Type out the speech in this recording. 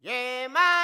Yeah, my